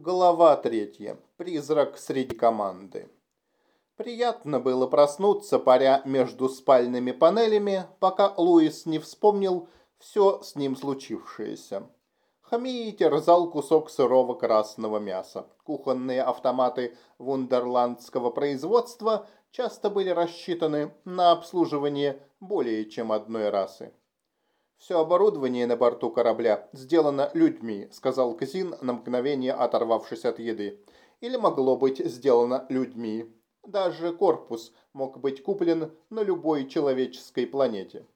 Глава третья. Призрак среди команды. Приятно было проснуться, паря между спальными панелями, пока Луис не вспомнил все с ним случившееся. Хамии терзал кусок сырого красного мяса. Кухонные автоматы вундерландского производства часто были рассчитаны на обслуживание более чем одной расы. «Все оборудование на борту корабля сделано людьми», сказал Казин на мгновение оторвавшись от еды. «Или могло быть сделано людьми. Даже корпус мог быть куплен на любой человеческой планете».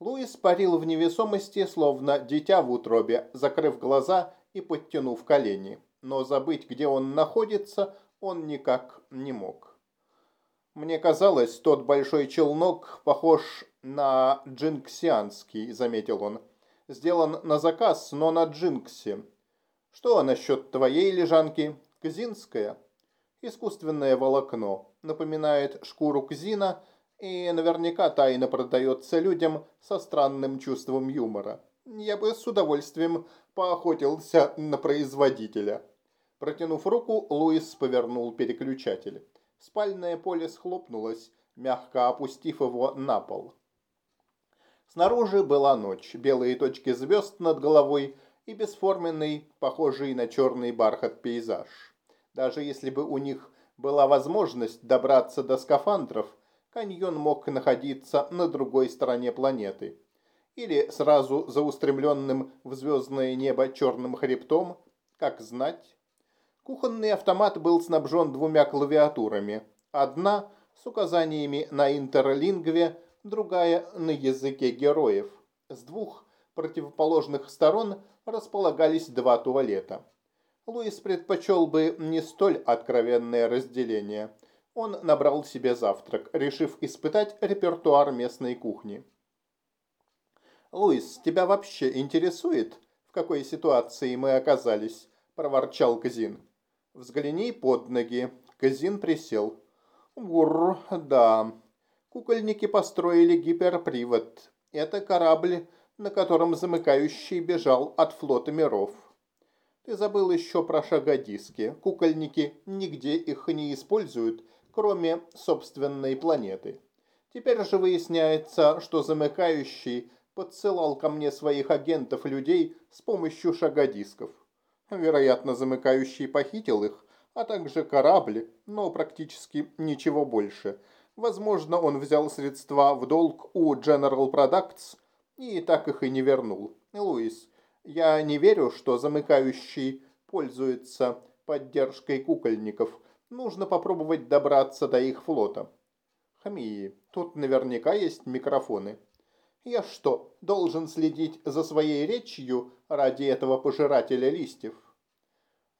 Луис парил в невесомости, словно дитя в утробе, закрыв глаза и подтянув колени. Но забыть, где он находится, он никак не мог. Мне казалось, тот большой челнок похож на джинксианский, заметил он. Сделан на заказ, но на джинксе. Что насчет твоей лежанки? Кзинская? Искусственное волокно. Напоминает шкуру кзина и наверняка тайно продается людям со странным чувством юмора. Я бы с удовольствием поохотился на производителя. Протянув руку, Луис повернул переключатель. Спальное поле схлопнулось, мягко опустив его на пол. Снаружи была ночь, белые точки звезд над головой и бесформенный, похожий на черный бархат пейзаж. Даже если бы у них была возможность добраться до скафандров, каньон мог находиться на другой стороне планеты. Или сразу за устремленным в звездное небо черным хребтом, как знать. Кухонный автомат был снабжен двумя клавиатурами. Одна с указаниями на интерлингве, другая на языке героев. С двух противоположных сторон располагались два туалета. Луис предпочел бы не столь откровенное разделение. Он набрал себе завтрак, решив испытать репертуар местной кухни. «Луис, тебя вообще интересует, в какой ситуации мы оказались?» – проворчал Казин. Взгляни под ноги. Казин присел. Гурр, да. Кукольники построили гиперпривод. Это корабль, на котором замыкающий бежал от флота миров. Ты забыл еще про шагодиски. Кукольники нигде их не используют, кроме собственной планеты. Теперь же выясняется, что замыкающий подсылал ко мне своих агентов-людей с помощью шагодисков. Вероятно, замыкающий похитил их, а также корабль, но практически ничего больше. Возможно, он взял средства в долг у General Products и так их и не вернул. Луис, я не верю, что замыкающий пользуется поддержкой кукольников. Нужно попробовать добраться до их флота. Хамии, тут наверняка есть микрофоны. Я что, должен следить за своей речью ради этого пожирателя листьев?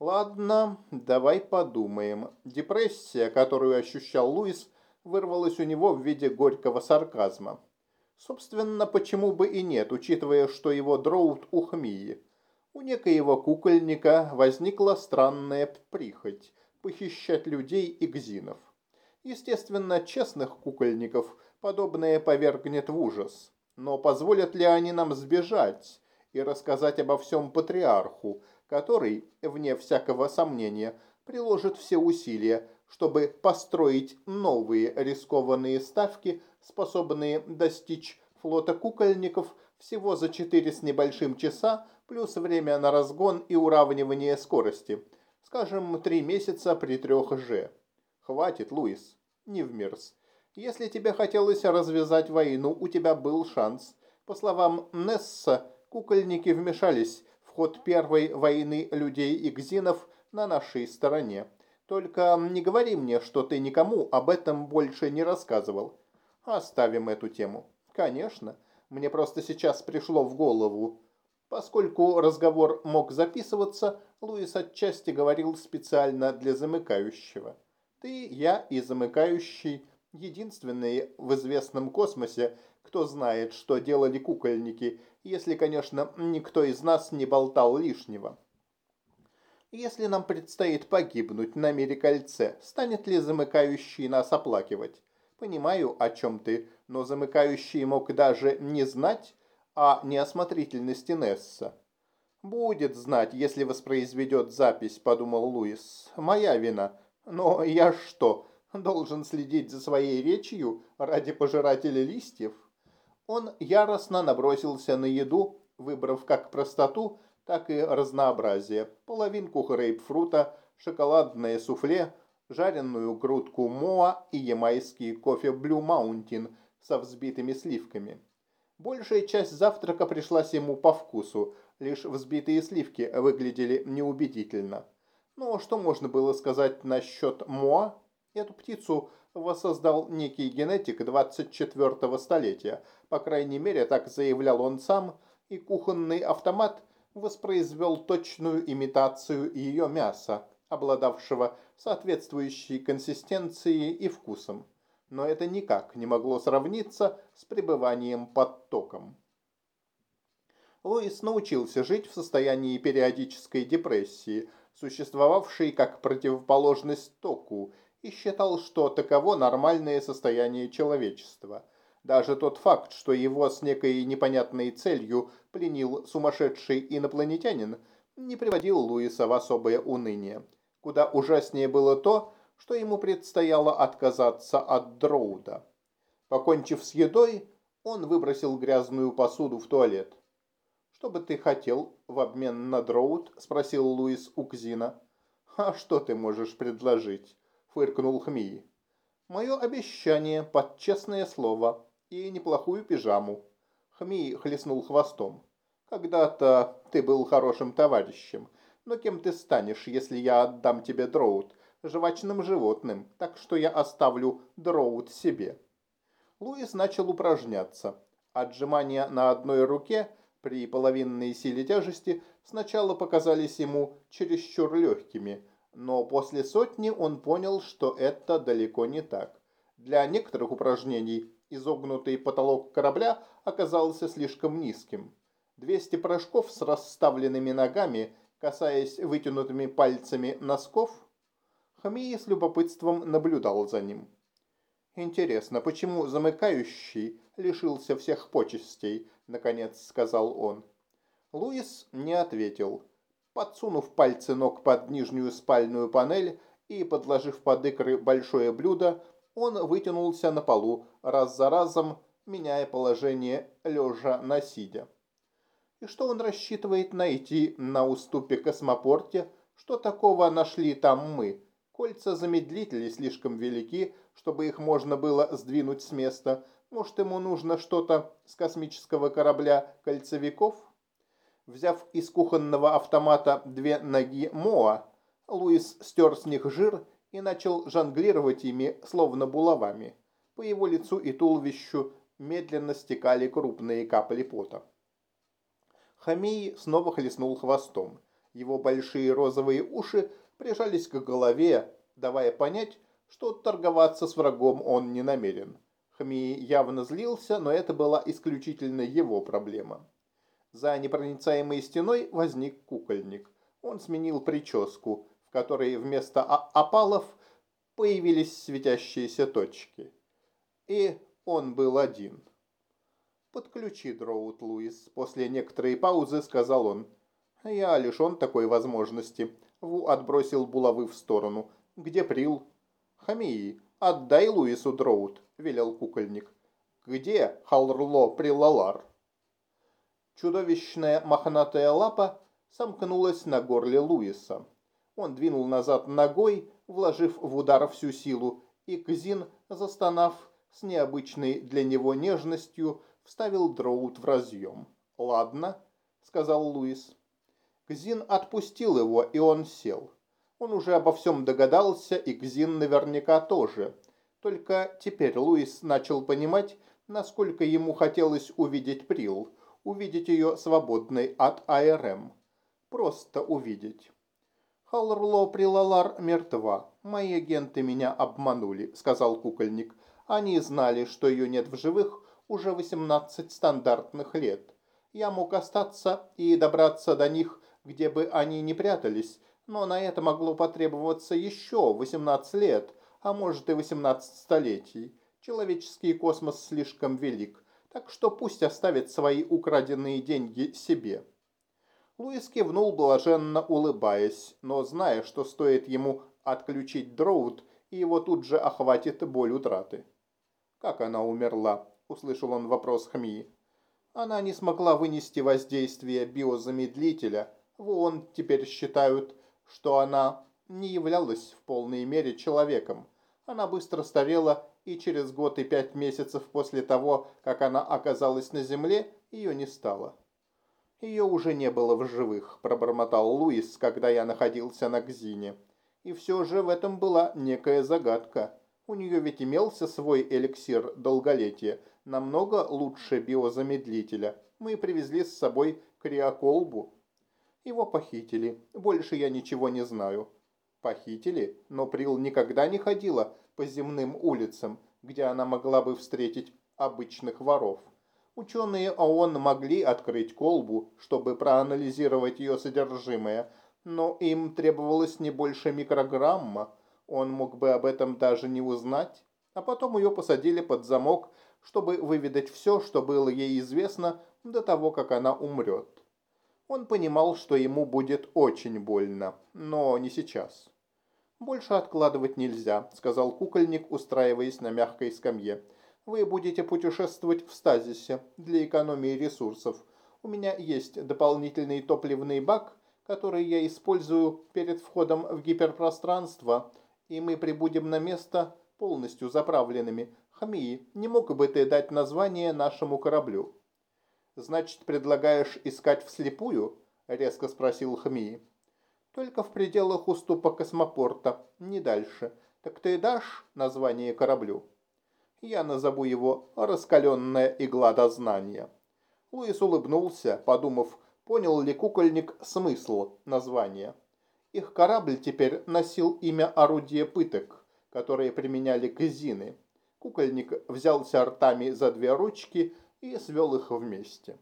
Ладно, давай подумаем. Депрессия, которую ощущал Луис, вырвалась у него в виде горького сарказма. Собственно, почему бы и нет, учитывая, что его дроут у Хмии. У некоего кукольника возникла странная прихоть – похищать людей и гзинов. Естественно, честных кукольников подобное повергнет в ужас. Но позволят ли они нам сбежать и рассказать обо всем патриарху, который, вне всякого сомнения, приложит все усилия, чтобы построить новые рискованные ставки, способные достичь флота кукольников всего за 4 с небольшим часа, плюс время на разгон и уравнивание скорости. Скажем, 3 месяца при 3G. Хватит, Луис, не в мирс. Если тебе хотелось развязать войну, у тебя был шанс. По словам Несса, кукольники вмешались в ход первой войны людей и гзинов на нашей стороне. Только не говори мне, что ты никому об этом больше не рассказывал. Оставим эту тему. Конечно, мне просто сейчас пришло в голову. Поскольку разговор мог записываться, Луис отчасти говорил специально для замыкающего. Ты, я и замыкающий – единственные в известном космосе, кто знает, что делали кукольники, если, конечно, никто из нас не болтал лишнего. Если нам предстоит погибнуть на мире кольце, станет ли замыкающий нас оплакивать? Понимаю, о чем ты, но замыкающий мог даже не знать о неосмотрительности Несса. «Будет знать, если воспроизведет запись», — подумал Луис. «Моя вина. Но я что, должен следить за своей речью ради пожирателя листьев?» Он яростно набросился на еду, выбрав как простоту, так и разнообразие. Половинку грейпфрута, шоколадное суфле, жареную грудку моа и ямайский кофе Blue Mountain со взбитыми сливками. Большая часть завтрака пришлась ему по вкусу, лишь взбитые сливки выглядели неубедительно. Но что можно было сказать насчет моа? Эту птицу воссоздал некий генетик 24-го столетия, по крайней мере, так заявлял он сам, и кухонный автомат воспроизвел точную имитацию ее мяса, обладавшего соответствующей консистенцией и вкусом. Но это никак не могло сравниться с пребыванием под током. Луис научился жить в состоянии периодической депрессии, существовавшей как противоположность току, и считал, что таково нормальное состояние человечества – даже тот факт, что его с некой непонятной целью пленил сумасшедший инопланетянин, не приводил Луиса в особое уныние. Куда ужаснее было то, что ему предстояло отказаться от Дроуда. Покончив с едой, он выбросил грязную посуду в туалет. «Что бы ты хотел в обмен на Дроуд?» – спросил Луис у Кзина. «А что ты можешь предложить?» – фыркнул Хмии. «Мое обещание под честное слово и неплохую пижаму. Хми хлестнул хвостом. Когда-то ты был хорошим товарищем, но кем ты станешь, если я отдам тебе дроут, жвачным животным, так что я оставлю дроут себе. Луис начал упражняться. Отжимания на одной руке при половинной силе тяжести сначала показались ему чересчур легкими, но после сотни он понял, что это далеко не так. Для некоторых упражнений изогнутый потолок корабля оказался слишком низким. 200 прыжков с расставленными ногами, касаясь вытянутыми пальцами носков, Хамии с любопытством наблюдал за ним. «Интересно, почему замыкающий лишился всех почестей?» – наконец сказал он. Луис не ответил. Подсунув пальцы ног под нижнюю спальную панель и подложив под икры большое блюдо, он вытянулся на полу, раз за разом меняя положение лежа на сидя. И что он рассчитывает найти на уступе космопорте? Что такого нашли там мы? Кольца замедлителей слишком велики, чтобы их можно было сдвинуть с места. Может, ему нужно что-то с космического корабля кольцевиков? Взяв из кухонного автомата две ноги Моа, Луис стер с них жир и начал жонглировать ими, словно булавами. По его лицу и туловищу медленно стекали крупные капли пота. Хамей снова хлестнул хвостом. Его большие розовые уши прижались к голове, давая понять, что торговаться с врагом он не намерен. Хмей явно злился, но это была исключительно его проблема. За непроницаемой стеной возник кукольник. Он сменил прическу, в которой вместо опалов появились светящиеся точки. И он был один. «Подключи Дроут, Луис», – после некоторой паузы сказал он. «Я лишен такой возможности». Ву отбросил булавы в сторону. «Где Прил?» «Хамии, отдай Луису Дроут», – велел кукольник. «Где Халрло Прилалар?» Чудовищная мохнатая лапа сомкнулась на горле Луиса. Он двинул назад ногой, вложив в удар всю силу, и Кзин, застонав с необычной для него нежностью, вставил дроут в разъем. «Ладно», — сказал Луис. Кзин отпустил его, и он сел. Он уже обо всем догадался, и Кзин наверняка тоже. Только теперь Луис начал понимать, насколько ему хотелось увидеть Прил, увидеть ее свободной от АРМ. Просто увидеть. «Халрло Прилалар мертва. Мои агенты меня обманули», — сказал кукольник. «Они знали, что ее нет в живых уже 18 стандартных лет. Я мог остаться и добраться до них, где бы они ни прятались, но на это могло потребоваться еще 18 лет, а может и 18 столетий. Человеческий космос слишком велик, так что пусть оставит свои украденные деньги себе». Луис кивнул, блаженно улыбаясь, но зная, что стоит ему отключить дроут, и его тут же охватит боль утраты. «Как она умерла?» – услышал он вопрос Хмии. «Она не смогла вынести воздействие биозамедлителя. Вон теперь считают, что она не являлась в полной мере человеком. Она быстро старела, и через год и пять месяцев после того, как она оказалась на земле, ее не стало». «Ее уже не было в живых», – пробормотал Луис, когда я находился на Гзине. И все же в этом была некая загадка. У нее ведь имелся свой эликсир долголетия, намного лучше биозамедлителя. Мы привезли с собой криоколбу. Его похитили. Больше я ничего не знаю. Похитили? Но Прил никогда не ходила по земным улицам, где она могла бы встретить обычных воров. Ученые ООН могли открыть колбу, чтобы проанализировать ее содержимое, но им требовалось не больше микрограмма. Он мог бы об этом даже не узнать. А потом ее посадили под замок, чтобы выведать все, что было ей известно до того, как она умрет. Он понимал, что ему будет очень больно, но не сейчас. «Больше откладывать нельзя», — сказал кукольник, устраиваясь на мягкой скамье. Вы будете путешествовать в стазисе для экономии ресурсов. У меня есть дополнительный топливный бак, который я использую перед входом в гиперпространство, и мы прибудем на место полностью заправленными. Хамии, не мог бы ты дать название нашему кораблю? Значит, предлагаешь искать вслепую? Резко спросил Хамии. Только в пределах уступа космопорта, не дальше. Так ты дашь название кораблю? Я назову его «Раскаленная игла дознания». Луис улыбнулся, подумав, понял ли кукольник смысл названия. Их корабль теперь носил имя орудия пыток, которые применяли казины. Кукольник взялся ртами за две ручки и свел их вместе.